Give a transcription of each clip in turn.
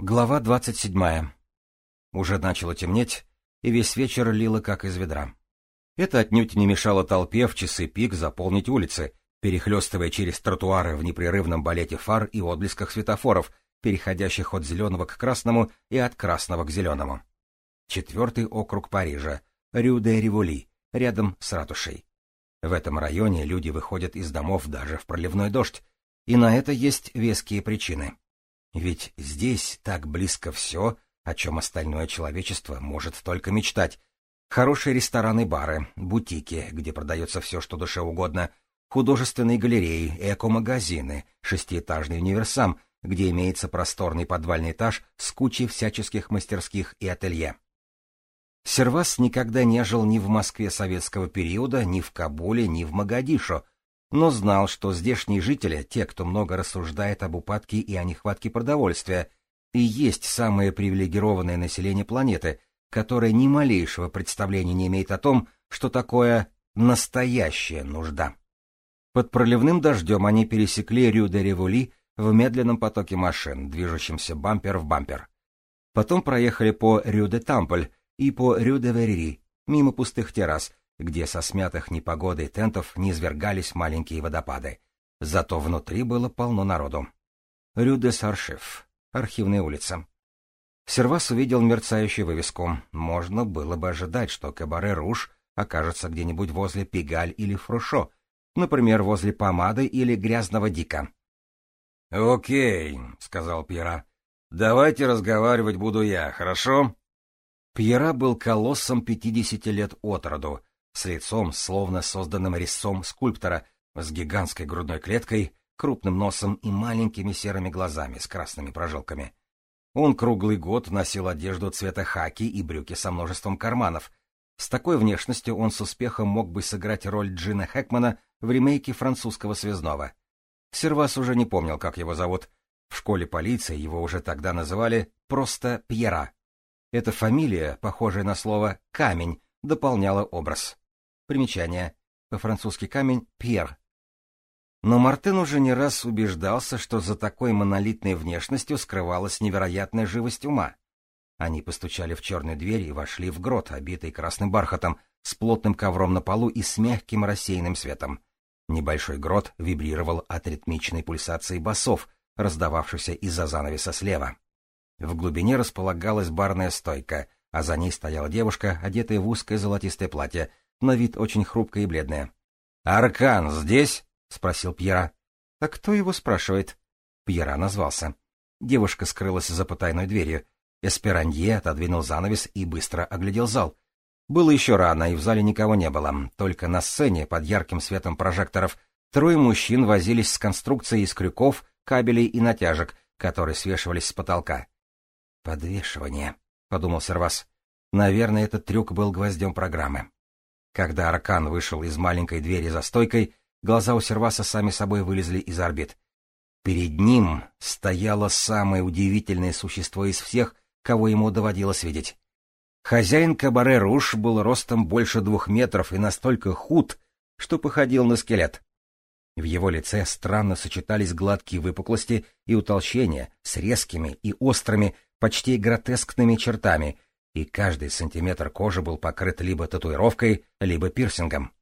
Глава двадцать седьмая. Уже начало темнеть, и весь вечер лило как из ведра. Это отнюдь не мешало толпе в часы пик заполнить улицы, перехлестывая через тротуары в непрерывном балете фар и отблесках светофоров, переходящих от зеленого к красному и от красного к зеленому. Четвертый округ Парижа, Рю-де-Револи, рядом с ратушей. В этом районе люди выходят из домов даже в проливной дождь, и на это есть веские причины. Ведь здесь так близко все, о чем остальное человечество может только мечтать. Хорошие рестораны, бары, бутики, где продается все, что душе угодно, художественные галереи, эко-магазины, шестиэтажный универсам, где имеется просторный подвальный этаж с кучей всяческих мастерских и ателье. Сервас никогда не жил ни в Москве советского периода, ни в Кабуле, ни в Магадишо, но знал, что здешние жители, те, кто много рассуждает об упадке и о нехватке продовольствия, и есть самое привилегированное население планеты, которое ни малейшего представления не имеет о том, что такое настоящая нужда. Под проливным дождем они пересекли Рю-де-Ревули в медленном потоке машин, движущемся бампер в бампер. Потом проехали по Рю-де-Тамполь и по Рю-де-Верери, мимо пустых террас, где со смятых непогодой тентов низвергались маленькие водопады. Зато внутри было полно народу. Рю де Саршиф, архивная улица. Сервас увидел мерцающую вывеску. Можно было бы ожидать, что кабаре Руж окажется где-нибудь возле Пигаль или Фрушо, например, возле Помады или Грязного Дика. — Окей, — сказал Пьера. — Давайте разговаривать буду я, хорошо? Пьера был колоссом пятидесяти лет от роду, с лицом, словно созданным резцом скульптора, с гигантской грудной клеткой, крупным носом и маленькими серыми глазами с красными прожилками. Он круглый год носил одежду цвета хаки и брюки со множеством карманов. С такой внешностью он с успехом мог бы сыграть роль Джина Хэкмана в ремейке французского связного. Сервас уже не помнил, как его зовут. В школе полиции его уже тогда называли просто Пьера. Эта фамилия, похожая на слово «камень», дополняла образ. Примечание. По-французски камень — Пьер. Но Мартын уже не раз убеждался, что за такой монолитной внешностью скрывалась невероятная живость ума. Они постучали в черную дверь и вошли в грот, обитый красным бархатом, с плотным ковром на полу и с мягким рассеянным светом. Небольшой грот вибрировал от ритмичной пульсации басов, раздававшихся из-за занавеса слева. В глубине располагалась барная стойка, а за ней стояла девушка, одетая в узкое золотистое платье, на вид очень хрупкая и бледная. «Аркан здесь?» — спросил Пьера. «А кто его спрашивает?» Пьера назвался. Девушка скрылась за потайной дверью. Эсперанье отодвинул занавес и быстро оглядел зал. Было еще рано, и в зале никого не было. Только на сцене, под ярким светом прожекторов, трое мужчин возились с конструкцией из крюков, кабелей и натяжек, которые свешивались с потолка. «Подвешивание», — подумал Сервас. Наверное, этот трюк был гвоздем программы. Когда Аркан вышел из маленькой двери за стойкой, глаза у Серваса сами собой вылезли из орбит. Перед ним стояло самое удивительное существо из всех, кого ему доводилось видеть. Хозяин кабаре Руш был ростом больше двух метров и настолько худ, что походил на скелет. В его лице странно сочетались гладкие выпуклости и утолщения с резкими и острыми, почти гротескными чертами, и каждый сантиметр кожи был покрыт либо татуировкой, либо пирсингом.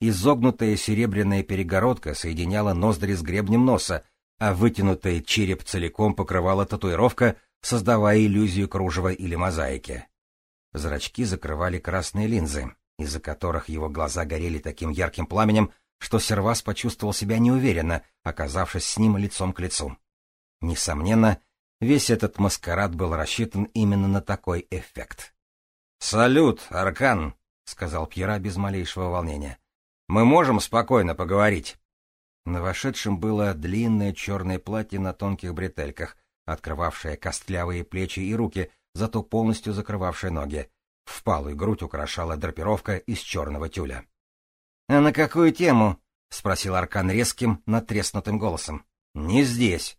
Изогнутая серебряная перегородка соединяла ноздри с гребнем носа, а вытянутый череп целиком покрывала татуировка, создавая иллюзию кружева или мозаики. Зрачки закрывали красные линзы, из-за которых его глаза горели таким ярким пламенем, что Сервас почувствовал себя неуверенно, оказавшись с ним лицом к лицу. Несомненно, Весь этот маскарад был рассчитан именно на такой эффект. «Салют, Аркан!» — сказал Пьера без малейшего волнения. «Мы можем спокойно поговорить?» На вошедшем было длинное черное платье на тонких бретельках, открывавшее костлявые плечи и руки, зато полностью закрывавшее ноги. Впалую грудь украшала драпировка из черного тюля. — А на какую тему? — спросил Аркан резким, натреснутым голосом. — Не здесь.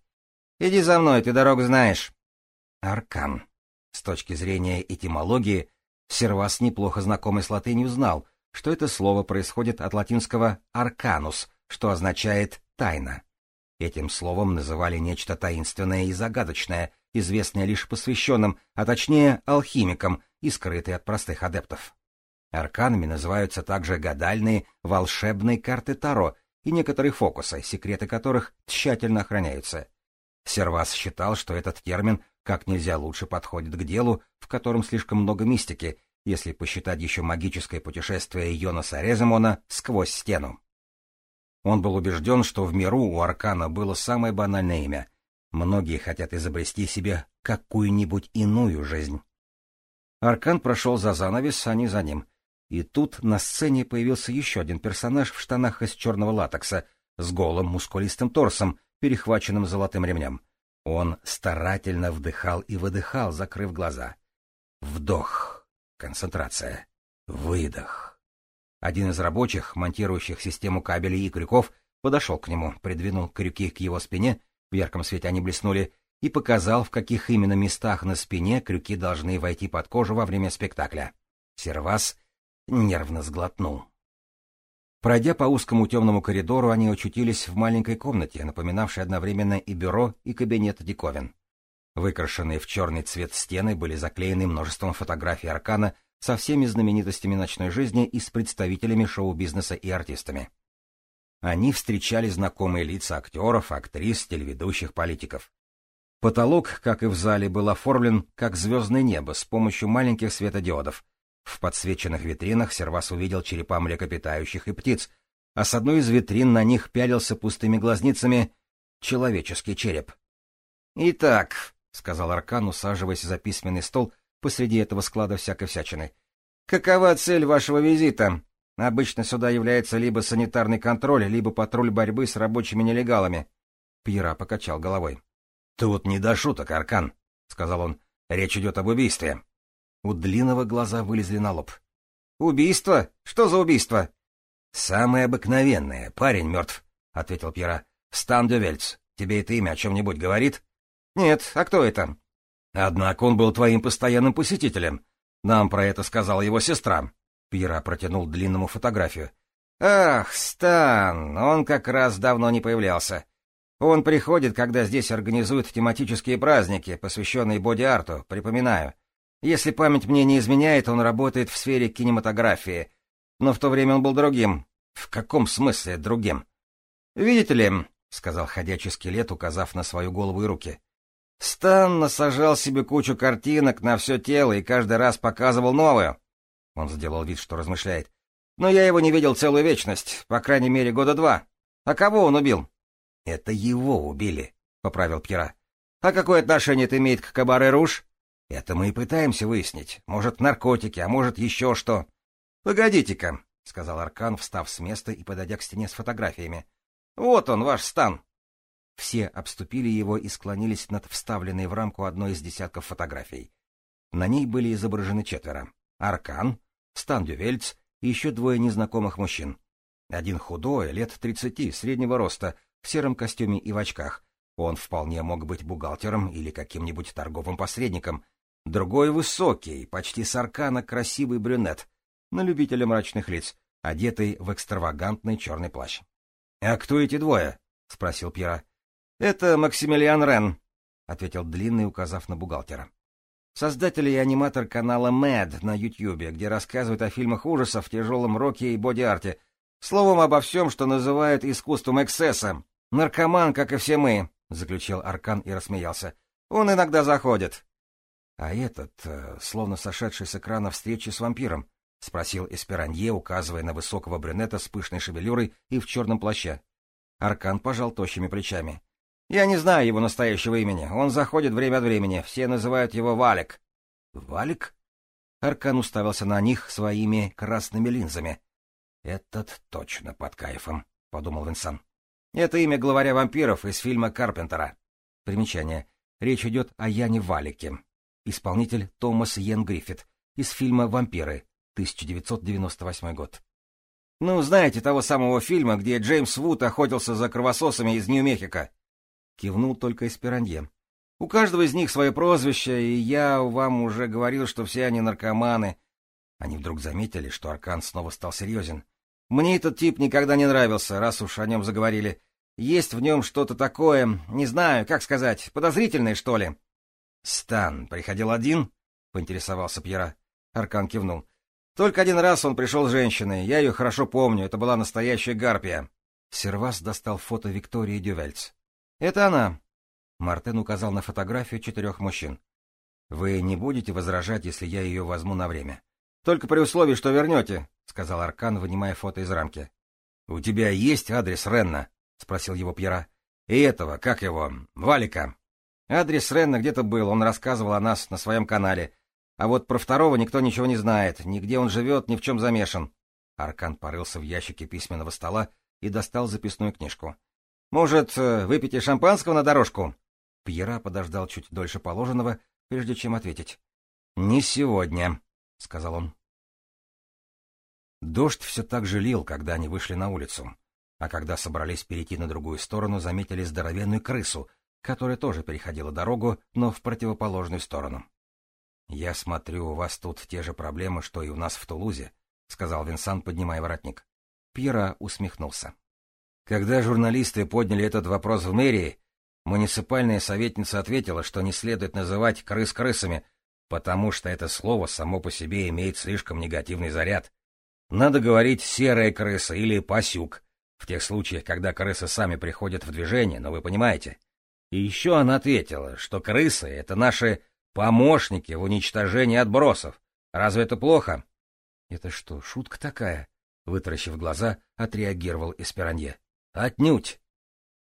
Иди за мной, ты дорогу знаешь. Аркан. С точки зрения этимологии, Сервас, неплохо знакомый с латынью, знал, что это слово происходит от латинского «арканус», что означает «тайна». Этим словом называли нечто таинственное и загадочное, известные лишь посвященным, а точнее алхимикам и скрытые от простых адептов. Арканами называются также гадальные, волшебные карты Таро и некоторые фокусы, секреты которых тщательно охраняются. Сервас считал, что этот термин как нельзя лучше подходит к делу, в котором слишком много мистики, если посчитать еще магическое путешествие Йонаса Резамона сквозь стену. Он был убежден, что в миру у Аркана было самое банальное имя. Многие хотят изобрести себе какую-нибудь иную жизнь. Аркан прошел за занавес, а не за ним. И тут на сцене появился еще один персонаж в штанах из черного латекса, с голым мускулистым торсом, перехваченным золотым ремнем. Он старательно вдыхал и выдыхал, закрыв глаза. Вдох. Концентрация. Выдох. Один из рабочих, монтирующих систему кабелей и крюков, подошел к нему, придвинул крюки к его спине, в ярком свете они блеснули, и показал, в каких именно местах на спине крюки должны войти под кожу во время спектакля. Сервас нервно сглотнул. Пройдя по узкому темному коридору, они очутились в маленькой комнате, напоминавшей одновременно и бюро, и кабинет диковин. Выкрашенные в черный цвет стены были заклеены множеством фотографий Аркана со всеми знаменитостями ночной жизни и с представителями шоу-бизнеса и артистами. Они встречали знакомые лица актеров, актрис, телеведущих, политиков. Потолок, как и в зале, был оформлен как звездное небо с помощью маленьких светодиодов. В подсвеченных витринах Сервас увидел черепа млекопитающих и птиц, а с одной из витрин на них пялился пустыми глазницами человеческий череп. «Итак», — сказал Аркан, усаживаясь за письменный стол посреди этого склада всякой всячины, — «какова цель вашего визита? Обычно сюда является либо санитарный контроль, либо патруль борьбы с рабочими нелегалами». Пьера покачал головой. «Тут не до шуток, Аркан», — сказал он. «Речь идет об убийстве». У длинного глаза вылезли на лоб. «Убийство? Что за убийство?» «Самое обыкновенное. Парень мертв», — ответил Пьера. «Стан Дювельц. Тебе это имя о чем-нибудь говорит?» «Нет. А кто это?» «Однако он был твоим постоянным посетителем. Нам про это сказала его сестра». Пьера протянул длинному фотографию. «Ах, Стан! Он как раз давно не появлялся. Он приходит, когда здесь организуют тематические праздники, посвященные боди-арту, припоминаю. Если память мне не изменяет, он работает в сфере кинематографии. Но в то время он был другим. В каком смысле другим? Видите ли, — сказал ходячий скелет, указав на свою голову и руки. Стан насажал себе кучу картинок на все тело и каждый раз показывал новую. Он сделал вид, что размышляет. Но я его не видел целую вечность, по крайней мере, года два. А кого он убил? Это его убили, — поправил Пьера. А какое отношение это имеет к Кабаре Руж? Это мы и пытаемся выяснить. Может, наркотики, а может, еще что. Погодите-ка, — сказал Аркан, встав с места и подойдя к стене с фотографиями. Вот он, ваш стан. Все обступили его и склонились над вставленной в рамку одной из десятков фотографий. На ней были изображены четверо. Аркан, Стан Дювельц и еще двое незнакомых мужчин. Один худой, лет тридцати, среднего роста, в сером костюме и в очках. Он вполне мог быть бухгалтером или каким-нибудь торговым посредником. Другой высокий, почти саркана красивый брюнет, на любителя мрачных лиц, одетый в экстравагантный черный плащ. — А кто эти двое? — спросил Пьера. — Это Максимилиан Рен, — ответил Длинный, указав на бухгалтера. Создатель и аниматор канала Mad на Ютьюбе, где рассказывают о фильмах ужасов, тяжелом роке и боди-арте. Словом, обо всем, что называют искусством эксцесса. Наркоман, как и все мы, — заключил Аркан и рассмеялся. Он иногда заходит. — А этот, э, словно сошедший с экрана встречи с вампиром, — спросил Эсперанье, указывая на высокого брюнета с пышной шевелюрой и в черном плаще. Аркан пожал тощими плечами. — Я не знаю его настоящего имени. Он заходит время от времени. Все называют его Валик. — Валик? Аркан уставился на них своими красными линзами. — Этот точно под кайфом, — подумал Винсан. Это имя главаря вампиров из фильма Карпентера. Примечание. Речь идет о Яне Валике. Исполнитель Томас Йен Гриффит из фильма «Вампиры», 1998 год. Ну, знаете того самого фильма, где Джеймс Вуд охотился за кровососами из Нью-Мехико? Кивнул только Эсперанье. У каждого из них свое прозвище, и я вам уже говорил, что все они наркоманы. Они вдруг заметили, что Аркан снова стал серьезен. Мне этот тип никогда не нравился, раз уж о нем заговорили. Есть в нем что-то такое, не знаю, как сказать, подозрительное, что ли. Стан приходил один? — поинтересовался Пьера. Аркан кивнул. Только один раз он пришел с женщиной. Я ее хорошо помню. Это была настоящая гарпия. Сервас достал фото Виктории Дювельц. — Это она. Мартен указал на фотографию четырех мужчин. — Вы не будете возражать, если я ее возьму на время? — Только при условии, что вернете, — сказал Аркан, вынимая фото из рамки. — У тебя есть адрес Ренна? — спросил его Пьера. — И этого, как его, Валика. Адрес Ренна где-то был, он рассказывал о нас на своем канале. А вот про второго никто ничего не знает, ни где он живет, ни в чем замешан. Аркан порылся в ящике письменного стола и достал записную книжку. — Может, э, выпейте шампанского на дорожку? Пьера подождал чуть дольше положенного, прежде чем ответить. — Не сегодня, — сказал он. Дождь все так же лил, когда они вышли на улицу. А когда собрались перейти на другую сторону, заметили здоровенную крысу, которая тоже переходила дорогу, но в противоположную сторону. «Я смотрю, у вас тут те же проблемы, что и у нас в Тулузе», — сказал Винсан, поднимая воротник. Пьера усмехнулся. Когда журналисты подняли этот вопрос в мэрии, муниципальная советница ответила, что не следует называть крыс крысами, потому что это слово само по себе имеет слишком негативный заряд. Надо говорить «серая крыса» или «пасюк», в тех случаях, когда крысы сами приходят в движение, но вы понимаете. И еще она ответила, что крысы — это наши Помощники в уничтожении отбросов. Разве это плохо? — Это что, шутка такая? — вытаращив глаза, отреагировал Эсперанье. — Отнюдь.